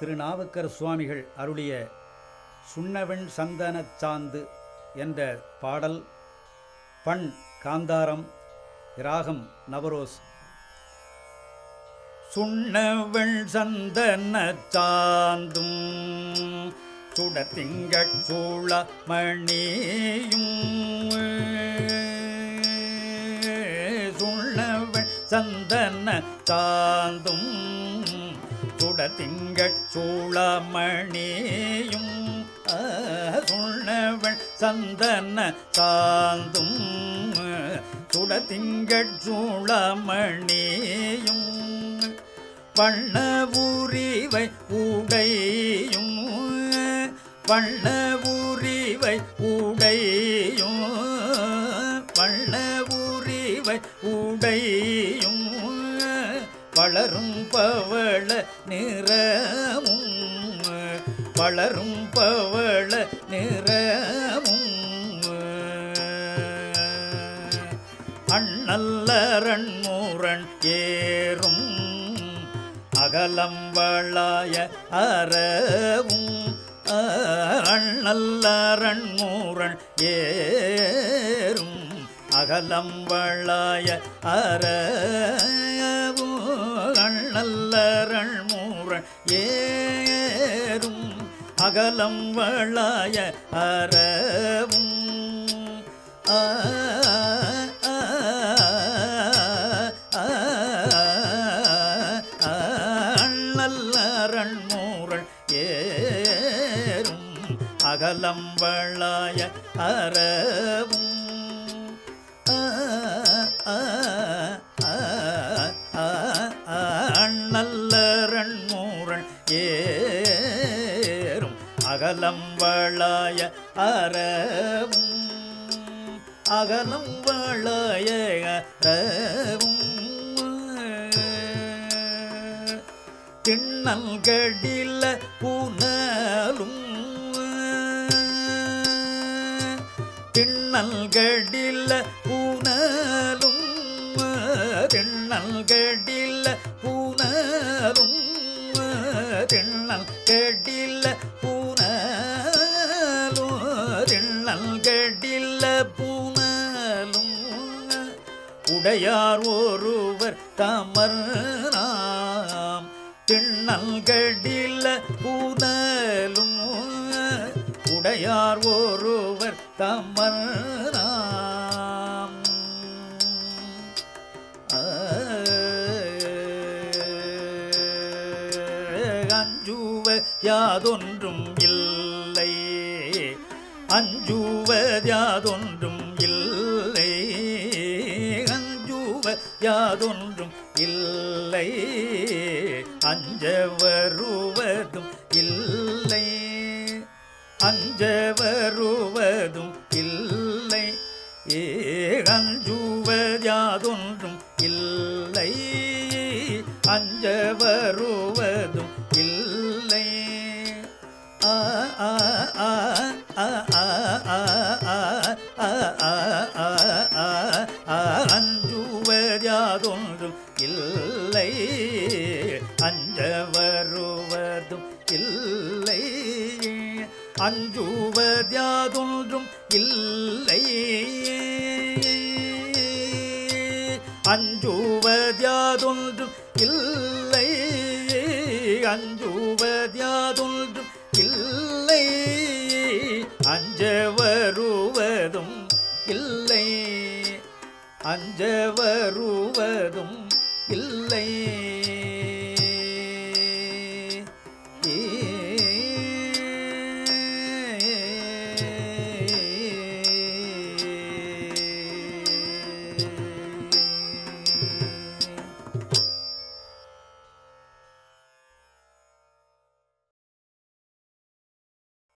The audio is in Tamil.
திருநாவுக்கர் சுவாமிகள் அருளிய சுண்ணவெண் சந்தனச் சாந்து என்ற பாடல் பண் காந்தாரம் ராகம் நவரோஸ். சுண்ணவெண் சந்தன சாந்தும் சுடத்திங்கட் சூழ மணியும் சுண்ணவெண் சந்தன சாந்தும் சுடர் திங்கள் சூளமணியும் சுண்ணவள் சந்தன சாந்தும் சுடர் திங்கள் சூளமணியும் பண்ண உரிவை உடையும் பண்ண உரிவை உடையும் பண்ண உரிவை உடை பவள நிறமும் வளரும் பவள நிறமும். அண்ணல்லரண் மூரண் ஏறும் அகலம் வளாய அறவும். அண்ணல்லரண் மூரண் ஏறும் அகலம் வளாய அறவும். அண்ணல்லரன் மூரன் ஏறும் அகலம் வளாய அறவும். ஆ அண்ணல்லரன் ஏறும் அகலம் வளாய அறவும். அகலம் வளாய அறவும் அகலம் வளாய அறவும். திண்ணல் கடில புனலும் திண்ணல் கடில புனலும் திண்ணல் கடி உடையார் ஒருவர் தமர்நாம் திண்ணல்கடில புனலும் உடையார் ஒருவர் தமர்நாம் அஞ்சுவ யாதொன்றும் இல்லை. அஞ்சுவதாதொன்றும் இல்லை யாதொன்றும் இல்லை. அஞ்ச வருவதும் இல்லை. அஞ்ச வருவதும் இல்லை ஏகஞ்சுவ யாதொன்றும் இல்லை. அஞ்ச வரு இல்லை அஞ்ச வருவதும் இல்லை. அஞ்சுவதியாதொன்றும் இல்லை. அஞ்சுவதியாதொன்றும் இல்லை. அஞ்சுவதியாதொன்றும் இல்லை. அஞ்ச வருவதும் இல்லை. அஞ்ச வருவதும் இல்லை.